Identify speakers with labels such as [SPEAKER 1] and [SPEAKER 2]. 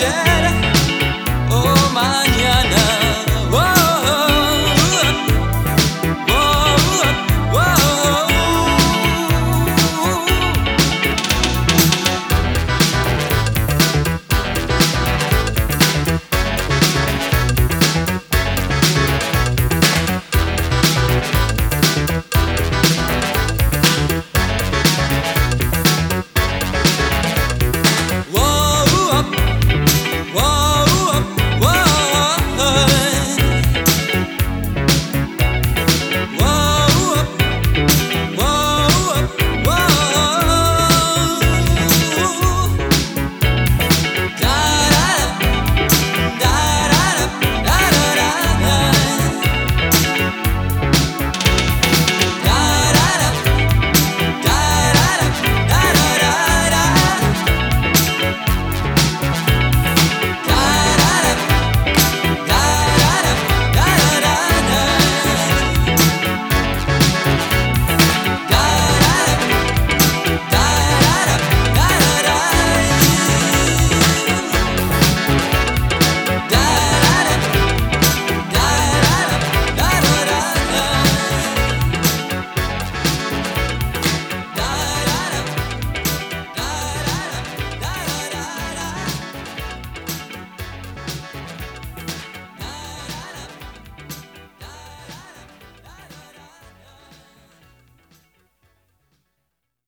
[SPEAKER 1] yeah.